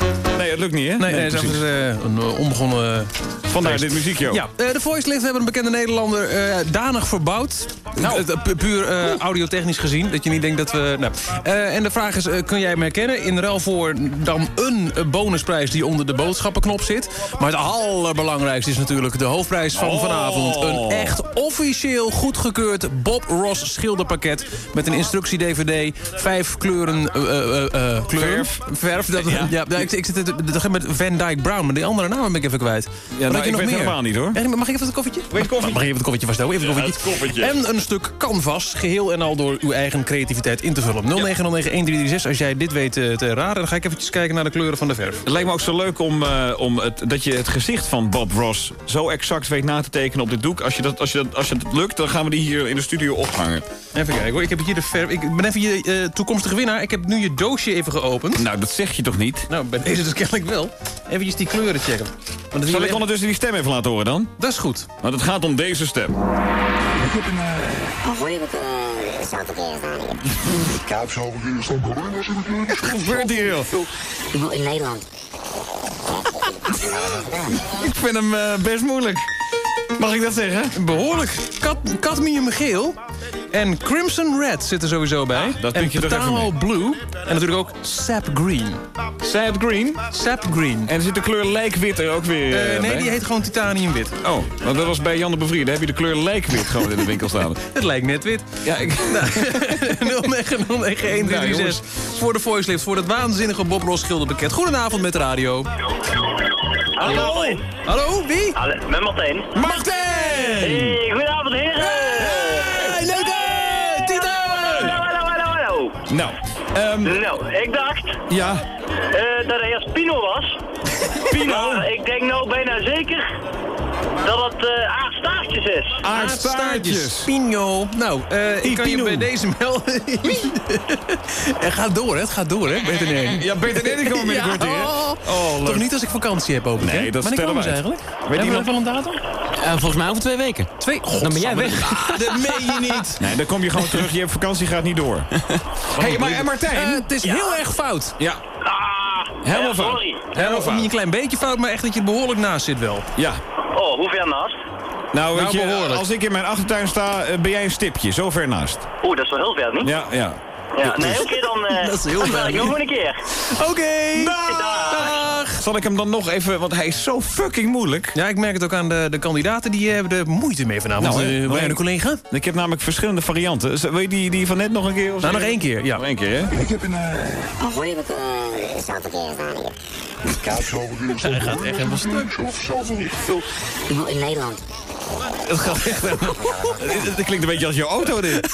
Het lukt niet, hè? Nee, nee, dat is eh, een eh, onbegonnen... Vandaar feest. dit muziekje. Ja, eh, de Voice Lift hebben een bekende Nederlander eh, danig verbouwd. Nou. Eh, pu- puur eh, audiotechnisch gezien. Dat je niet denkt dat we... Nou. Eh, en de vraag is, eh, kun jij hem herkennen? In ruil voor dan een eh, bonusprijs die onder de boodschappenknop zit. Maar het allerbelangrijkste is natuurlijk de hoofdprijs van Oh. vanavond. Een echt officieel goedgekeurd Bob Ross schilderpakket. Met een instructie-dvd, vijf kleuren... eh, eh, eh, eh. Verf. Verf. Dat, ja. Ik zit gaat met Van Dyke Brown, maar die andere naam ben ik even kwijt. Wat nou, ik nog weet meer? helemaal niet, hoor. Mag ik even het koffertje? Weet je koffie? Mag ik even het koffertje vasthouden? Even het Ja, koffertje. het koffertje. En een stuk canvas, geheel en al door uw eigen creativiteit in te vullen. 0909-1336, als jij dit weet eh, te raden... dan ga ik eventjes kijken naar de kleuren van de verf. Het lijkt me ook zo leuk om, eh, om het, dat je het gezicht van Bob Ross zo exact weet na te tekenen op dit doek. Als je dat, als je dat, als je dat lukt, dan gaan we die hier in de studio ophangen. Even kijken hoor, ik heb hier de verf. Ik ben even je eh, toekomstige winnaar. Ik heb nu je doosje even geopend. Nou, dat zeg je toch niet? Nou, bij deze dus kennelijk wel. Even die kleuren checken. Want Zal ik ondertussen die stem even laten horen dan? Dat is goed. Want het gaat om deze stem. Wat gebeurt hier, joh? In Nederland. Ik vind hem eh, best moeilijk. Mag ik dat zeggen? Behoorlijk. Cat cadmiumgeel en crimson red zit er sowieso bij. Ah, dat en je toch even Petalo mee. blue. En natuurlijk ook sap green. Sad Green. Sap green. En er zit de kleur lijkwit er ook weer Eh, eh, nee, bij? die heet gewoon titaniumwit. Oh, want dat was bij Jan de Bevrier. Daar heb je de kleur lijkwit gewoon in de winkel staan. Het lijkt net wit. Ja, ik... 09091336 Nou, jongens. voor de voice lift, voor het waanzinnige Bob Ross schilderpakket. Goedenavond met de radio. Hallo. Hallo, wie? Hallo, met Martijn. Martijn! Hey, goedenavond heren. Hey, Nou, ehm, Nou, ik dacht ja. eh, dat hij eerst Pino was. Pino. Maar ik denk nou bijna zeker dat het eh aardstaartjes is. Aardstaartjes. Pino. Nou, eh, ik kan je bij deze melden. Het gaat door, hè? Het gaat door, hè? Beter nee. Ja, beter nee, die komen binnenkort Ja, hier. oh. Oh. Toch niet als ik vakantie heb, ik, Nee, hè? dat Wanneer stellen we uit. eigenlijk? Weet Hebben we even een datum? Eh, volgens mij over twee weken. Twee? Dan ben jij weg. Ah, dat meen je niet. Nee, dan kom je gewoon terug. Je hebt vakantie, gaat niet door. hey, maar en Martijn? Eh, het is heel erg fout. ja, Ah, helemaal ja, fout. sorry. Helemaal Niet fout. een klein beetje fout, maar echt dat je er behoorlijk naast zit wel. Ja. Oh, hoe ver naast? Nou, weet Nou, je, als ik in mijn achtertuin sta, eh, ben jij een stipje. Zo ver naast. Oeh, dat is wel heel ver, niet? Ja, ja. Ja, nee, oké, dan, eh Dat is heel dan ver, bel ik niet? nog een keer. Oké. Zal ik hem dan nog even, want hij is zo fucking moeilijk. Ja, ik merk het ook aan de, de kandidaten. Die hebben er moeite mee vanavond. Nou, Nou, nog wij een één. collega? Ik heb namelijk verschillende varianten. Z- Wil je die, die van net nog een keer? of Nou, nog één keer, ja. Nog één keer, hè? Hij gaat echt helemaal stuk. In Nederland. Het gaat echt helemaal... Het klinkt een beetje als je auto, dit.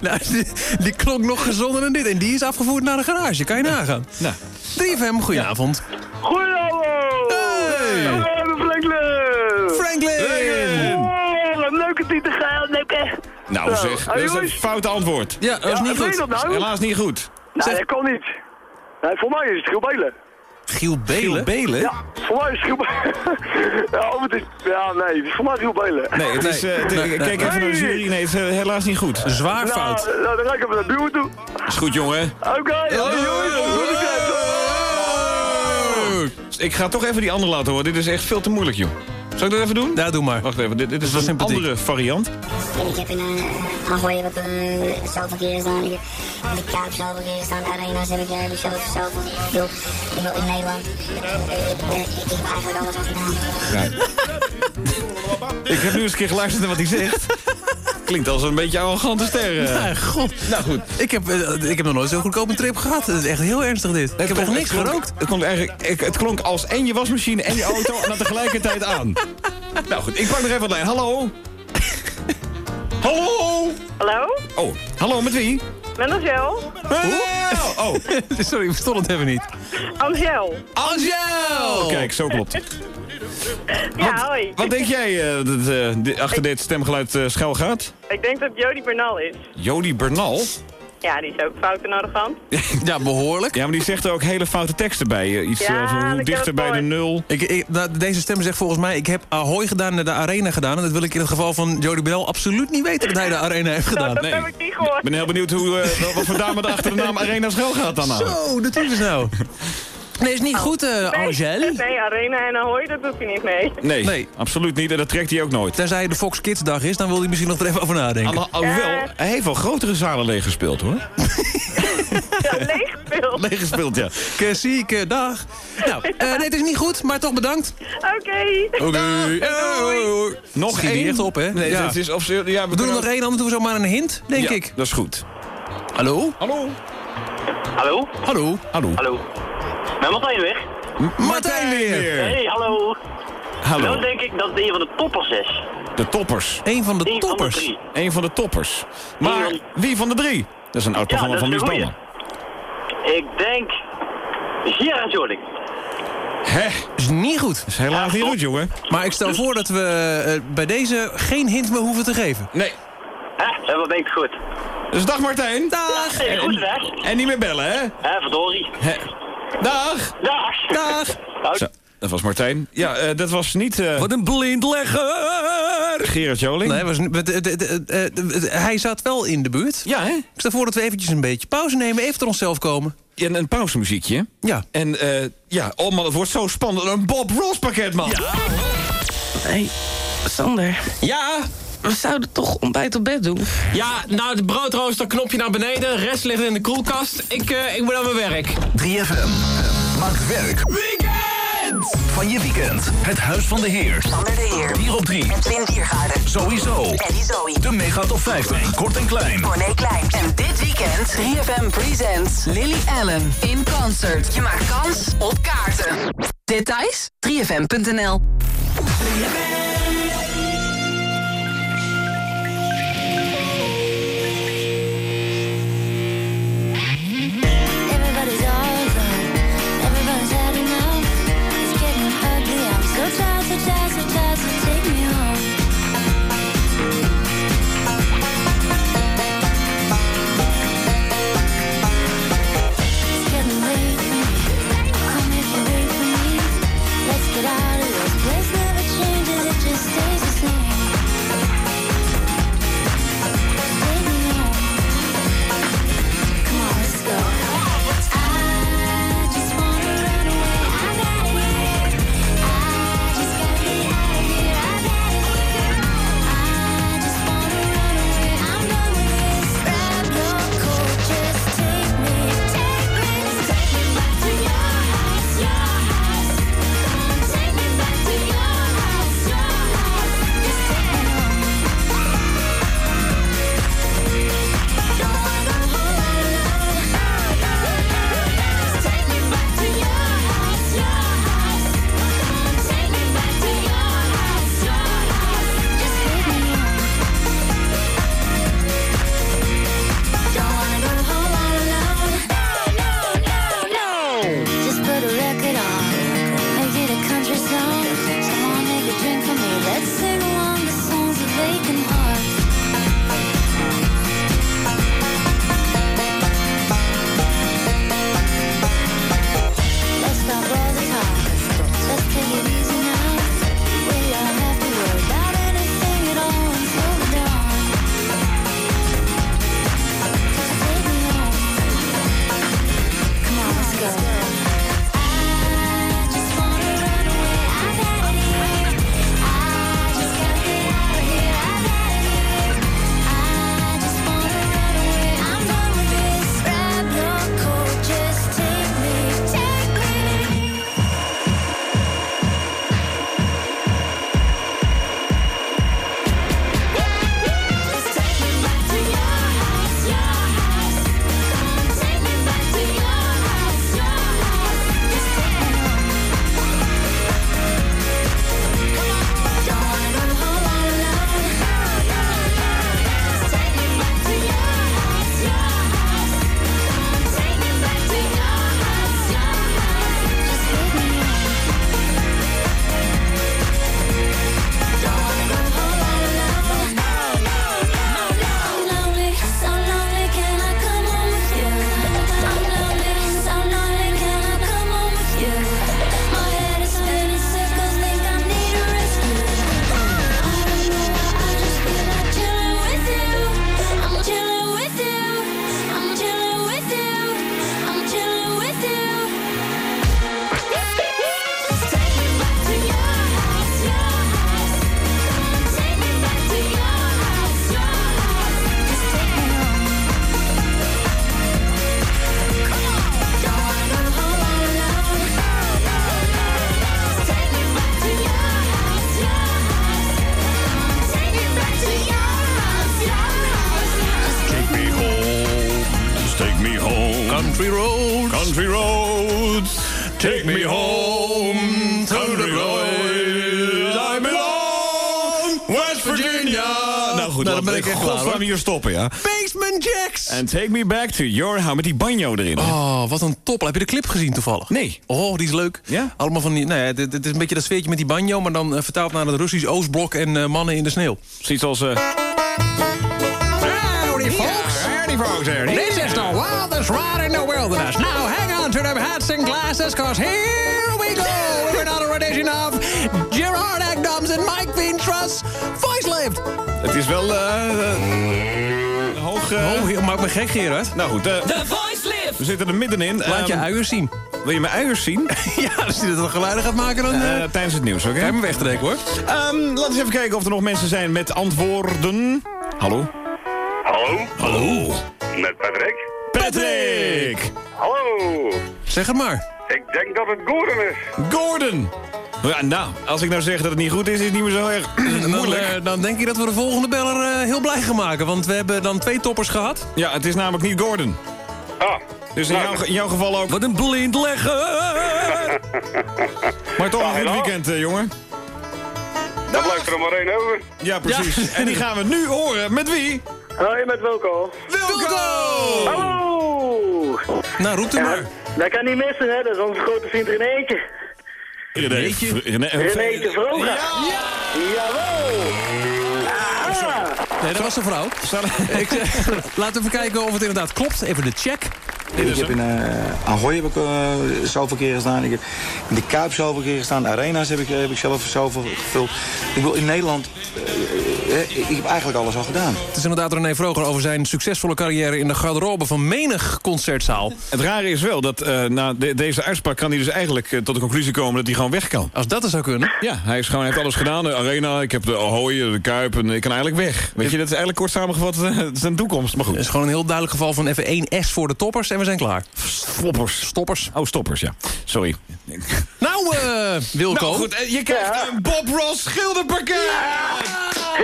Nou, die, die klonk nog gezonder dan dit. En die is afgevoerd naar de garage. Kan je nagaan. Nou. 3FM, goedenavond. Goedenavond. Hey. Hallo, Franklin. Franklin! Oh, wat leuke titel gaan. Leuke. Nou zeg, dat is een jongens. fout antwoord. Ja, dat is Ja, niet goed. dat nou? Helaas niet goed. Nou, dat kan niet. Nee, voor mij is het Giel Belen. Giel Belen? Ja, voor mij is Giel Belen. ja, oh, het is, ja, nee, het is voor mij Giel Belen. Nee, het is... eh, het- Nee, nee, kijk nee. even naar de jury. Nee, het is eh, helaas niet goed. Zwaar Nou, fout. nou, dan ga ik even naar de buurt toe. Is goed, jongen. Oké, wat moet ik zeggen? ik ga toch even die andere laten horen. Dit is echt veel te moeilijk, joh. Zal ik dat even doen? Ja, doe maar. Wacht even, dit, dit is een sympathiek. andere variant. En ik heb in uh, Ahoy wat uh, zelfverkeer staan. Ik heb in de Kaap zelfverkeer staan. Arena's heb ik, uh, ik zelf, zelf veel. Ik wil in Nederland. Uh, ik, ik heb eigenlijk alles al gedaan. Ik heb nu eens een keer geluisterd naar wat hij zegt. Klinkt als een beetje arrogante ster. eh. Ja, god. Nou goed. Ik heb, eh, ik heb nog nooit zo'n goedkope trip gehad. Het is echt heel ernstig dit. Ik heb echt niks gerookt. Het klonk, eigenlijk, ik- het klonk als en je wasmachine en je auto en dan tegelijkertijd aan. Nou goed, ik pak nog even wat lijn. Hallo? Hallo? Hallo? Oh, hallo, met wie? Met Angel? Oh, oh. Sorry, ik verstond het even niet. Angel. Angel! Kijk, zo klopt. Ja, hoi. Wat denk jij eh, dat eh, achter dit stemgeluid eh schuil gaat? Ik denk dat Jody Bernal is. Jody Bernal? Ja, die is ook fout en arrogant. Ja, behoorlijk. Ja, maar die zegt er ook hele foute teksten bij. eh, Iets Ja, eh, van dat hoe dichter bij de nul. Ik, ik, nou, deze stem zegt volgens mij, ik heb Ahoy gedaan en de Arena gedaan. En dat wil ik in het geval van Jody Bell absoluut niet weten dat hij de Arena heeft gedaan. Dat heb ik niet gehoord. Ik ben heel benieuwd hoe, eh, wat voor dame er achter de naam Arena Schuil gaat dan nou. Zo, dat is nou. Nee, is niet goed, eh Nee, Angel. nee, Arena en Ahoy, dat doet hij niet mee. Nee, Nee. absoluut niet. En dat trekt hij ook nooit. Tenzij de Fox Kids dag is, dan wil hij misschien nog er even over nadenken. Al- Alhoewel, hij heeft wel grotere zalen leeggespeeld hoor. Ja, leeg gespeeld. Leeggespeeld, ja. Klassieke dag. Nou, eh, nee, het is niet goed, maar toch bedankt. Oké. Oké. Nog één? echt op, hè? Nee, Ja. het is of ze, ja, We doen er nog één, anders doen we zomaar een hint, denk Ja, ik. dat is goed. Hallo? Hallo? Hallo? Hallo? Hallo? Hallo? Met Martijn weer? Martijn weer! Hey, hallo. Hallo. Nou denk ik dat het een van de toppers is. De toppers. Een van de Eén van de toppers. drie. Eén van de toppers. Maar wie van de drie? Dat is een oud Ja, programma dat van Mies een. Ik denk... Gerard Joling. Hè? Is niet goed. Dat is helaas niet goed, jongen. Maar ik stel voor dat we eh, bij deze geen hint meer hoeven te geven. Nee. Hè, dat denk ik goed. Dus dag Martijn. Dag. Goed weg. En niet meer bellen, hè? Hè, verdorie. Dag. Dag. Dag. Zo, dat was Martijn. Ja, eh, dat was niet eh Wat een blindlegger! Gerard Joling. Nee, was, hij zat wel in de buurt. Ja, hè? Ik stel voor dat we eventjes een beetje pauze nemen, even tot onszelf komen. En een pauzemuziekje. Ja. En eh, ja, oh man, het wordt zo spannend. Een Bob Ross pakket, man. Hey, Sander. Ja? we zouden toch ontbijt op bed doen? Ja, nou, de broodrooster knopje naar beneden. Rest ligt in de koelkast. Ik, eh, ik moet aan mijn werk. 3FM. Maakt werk. Weekend! Van je weekend. Het Huis van de Heer. Sander de Heer. 4 op 3. En Pim Diergaarden. Sowieso. Eddie Zoe. De Mega Top 50. Kort en klein. Corné Klein. En dit weekend 3FM presents Lily Allen in concert. Je maakt kans op kaarten. Details? 3FM.nl 3FM. Hier stoppen, ja. Basement Jacks! En Take Me Back to Your House met die banjo erin. hè? Oh, wat een top. Heb je de clip gezien toevallig? Nee. Oh, die is leuk. Ja? Allemaal van die... Nou ja, het, het is een beetje dat sfeertje met die banjo... maar dan eh, vertaald naar het Russisch Oostblok en eh, mannen in de sneeuw. Zoiets als... Howdy, folks. Howdy, folks. Howdy. This is the wildest ride in the wilderness. Now hang on to them hats and glasses, cause here we go with another edition of Het is wel... eh eh, hoog... eh, Oh, je maakt me gek, Gerard. Nou goed, The Voice Lift. we zitten er middenin. Laat je Ehm, uiers zien. Wil je mijn uiers zien? ja, als je dat dan geluiden gaat maken, dan... tijdens het nieuws, oké? Ga je me wegtrekken, hoor. Ehm, laten we eens even kijken of er nog mensen zijn met antwoorden. Hallo? Hallo, Hallo? met Patrick. Patrick! Hallo, Zeg het maar. ik denk dat het Gordon is. Gordon! Ja, nou, als ik nou zeg dat het niet goed is, is het niet meer zo erg Dan, moeilijk. eh, dan denk ik dat we de volgende beller eh, heel blij gaan maken. Want we hebben dan twee toppers gehad. Ja, het is namelijk niet Gordon. Ah, Dus in, Nou, jouw, in jouw geval ook. Wat een blind legger! Maar toch een Ja, goed weekend, eh, jongen. dan blijft er maar één over. Ja, precies. En die gaan we nu horen. Met wie? Hoi, met Wilco. Wilco! Hallo! Nou, roep hem maar. Dat kan niet missen, hè? Dat is onze grote vriend Renéetje. Renéetje. René, Renéetje Vroga. Ja! Jawel! Aha! Nee, dat was de vrouw. Ik, zeg, laten we even kijken of het inderdaad klopt. Even de check. Ik heb in uh, Ahoy heb ik uh, zoveel keer gestaan. Ik heb in de Kuip zoveel keer gestaan. Arena's heb ik, heb ik zelf zoveel gevuld. Ik wil in Nederland... Ik heb eigenlijk alles al gedaan. Het is inderdaad René Vroger over zijn succesvolle carrière... in de garderobe van menig concertzaal. Het rare is wel dat uh, na de, deze uitspraak kan hij dus eigenlijk uh, tot de conclusie komen dat hij gewoon weg kan. Als dat er zou kunnen. Ja, hij is gewoon, heeft alles gedaan. De arena, ik heb de Ahoy, de Kuip en ik kan eigenlijk weg. Weet je, dat is eigenlijk kort samengevat uh, zijn toekomst. Maar goed. Het is gewoon een heel duidelijk geval van even één S voor de toppers en we zijn klaar. Stoppers. Stoppers. Oh, stoppers, ja. Sorry. Nou, uh, Wilco. Nou goed, je krijgt ja. een Bob Ross schilderpakket.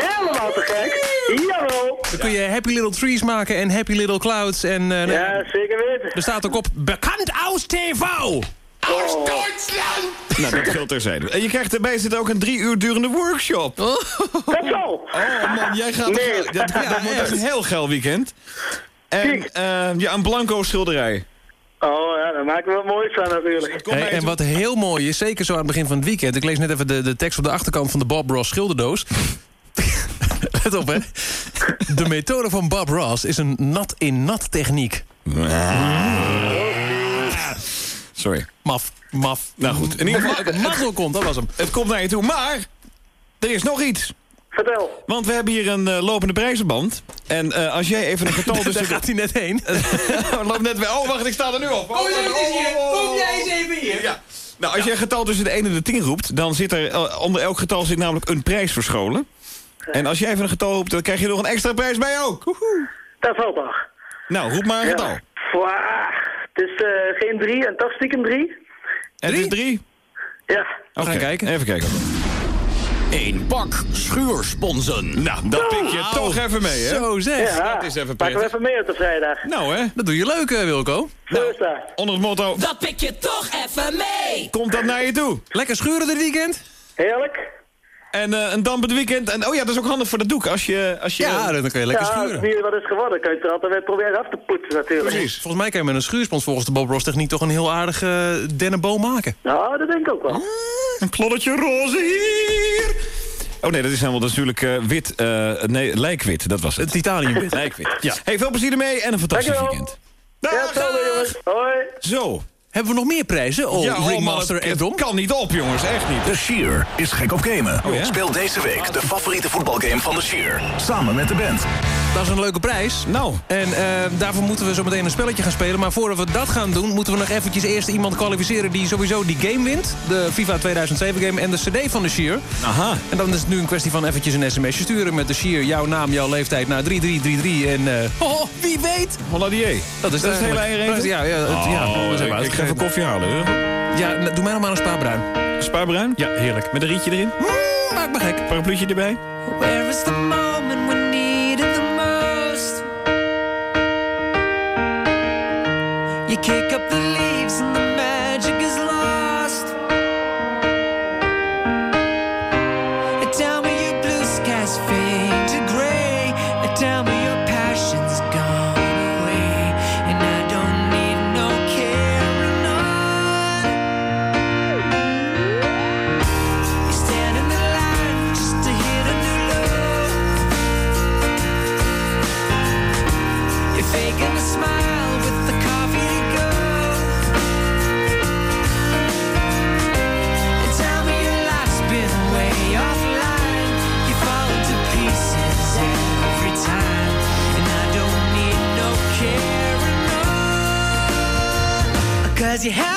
Ja. Helemaal te gek. Jawel. Dan kun je Happy Little Trees maken en Happy Little Clouds. En, uh, ja, zeker weten. Er staat ook op bekend aus TV. Aus oh. Duitsland! Nou, dat geldt terzijde. En je krijgt erbij zit ook een drie uur durende workshop. Oh. Dat zo? Oh man, jij gaat... Nee. Dat, dat, dat wordt echt een heel geil weekend. En uh, ja, een blanco schilderij. Oh ja, daar maken we wat moois van natuurlijk. Hey, en wat heel mooi is, zeker zo aan het begin van het weekend... ik lees net even de, de tekst op de achterkant van de Bob Ross schilderdoos... Let op, hè. De methode van Bob Ross is een nat-in-nat techniek. Sorry. Maf, maf. Nou goed, in ieder geval... Mazzel komt, dat was hem. Het komt naar je toe, maar... Er is nog iets. Vertel. Want we hebben hier een uh, lopende prijzenband. En uh, als jij even een getal tussen... Daar gaat hij net heen. loopt net weer... Oh, wacht, ik sta er nu op. Oh, oh, oh, Kom jij eens even hier. Ja. Nou, als je een getal tussen de 1 en de 10 roept... dan zit er uh, onder elk getal zit namelijk een prijs verscholen. En als jij even een getal roept, dan krijg je nog een extra prijs bij ook. Woehoe. Dat valt toch. Nou, roep maar een ja. getal. Wow. Het is uh, geen 3 en toch stiekem 3. Het is 3? Ja. Oké, okay. kijken. even kijken. Eén pak schuursponsen. Nou, dat pik je oh, toch even mee, hè? Zo zeg. Ja, dat is even Pakken we even mee op de vrijdag. Nou, hè? Dat doe je leuk, uh, Wilco. Nou, is. Onder het motto... Dat pik je toch even mee. Komt dat naar je toe? Lekker schuren dit weekend? Heerlijk. En uh, een dampend weekend. En oh ja, dat is ook handig voor de doek. Als je, als je, ja, dan kan je lekker ja, schuren. het wat is geworden, kan je het er altijd weer proberen af te poetsen natuurlijk. Precies. Volgens mij kan je met een schuurspons volgens de Bob Ross techniek toch een heel aardige uh, dennenboom maken. Nou, dat denk ik ook wel. Mm, een klolletje roze hier. Oh nee, dat is helemaal natuurlijk uh, wit. Uh, nee, lijkwit, dat was het. Titaniumwit. lijkwit. Ja. Hey, veel plezier ermee en een fantastisch Dankjewel. weekend. Dag, ja, jongens. Hoi. Zo. Hebben we nog meer prijzen? Oh, ja, Ringmaster en Dom? kan niet op, jongens. Echt niet. De Sheer is gek op gamen. Oh, ja? Speel deze week de favoriete voetbalgame van de Sheer. Samen met de band. Dat is een leuke prijs. Nou. En uh, daarvoor moeten we zo meteen een spelletje gaan spelen. Maar voordat we dat gaan doen, moeten we nog eventjes eerst iemand kwalificeren... die sowieso die game wint. De FIFA 2007 game en de cd van de Sheer. Aha. En dan is het nu een kwestie van eventjes een sms'je sturen... met de Sheer, jouw naam, jouw leeftijd naar 3333. En uh, oh, wie weet. Voilà die Dat is dat de hele eieren. Ja, ja, het, oh, ja, ik, ik ga even koffie halen. Ja, doe mij nog maar een spaarbruin. Spaarbruin? Ja, heerlijk. Met een rietje erin? Mm, maak me gek. Parapluutje erbij? Where is the moment kick up the Cause you have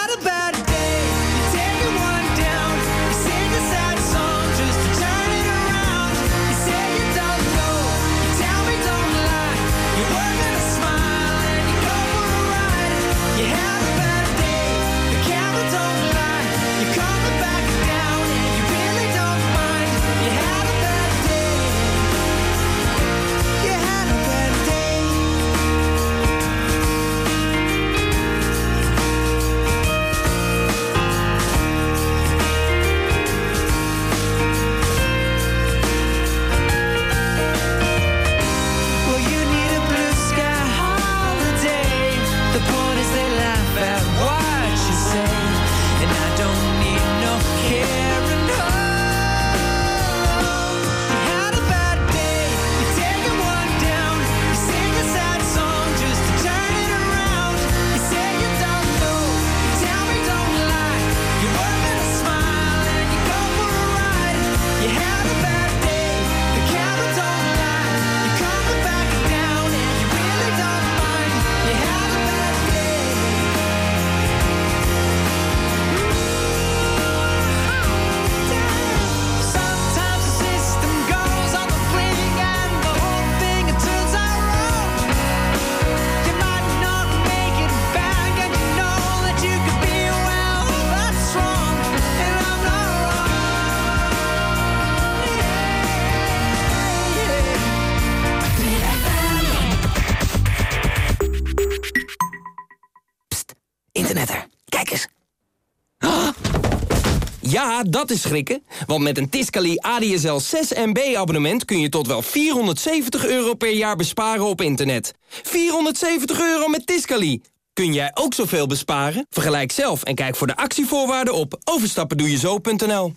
is schrikken, want met een Tiscali ADSL 6 MB abonnement... kun je tot wel 470 euro per jaar besparen op internet. 470 euro met Tiscali. Kun jij ook zoveel besparen? Vergelijk zelf en kijk voor de actievoorwaarden op overstappendoejezo.nl.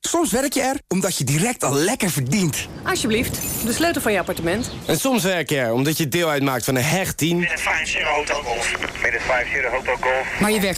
Soms werk je er omdat je direct al lekker verdient. Alsjeblieft, de sleutel van je appartement. En soms werk je er omdat je deel uitmaakt van een hecht team. Met een 5-0 Hotel Golf. Met een 5-0 Hotel Golf. Maar je werkt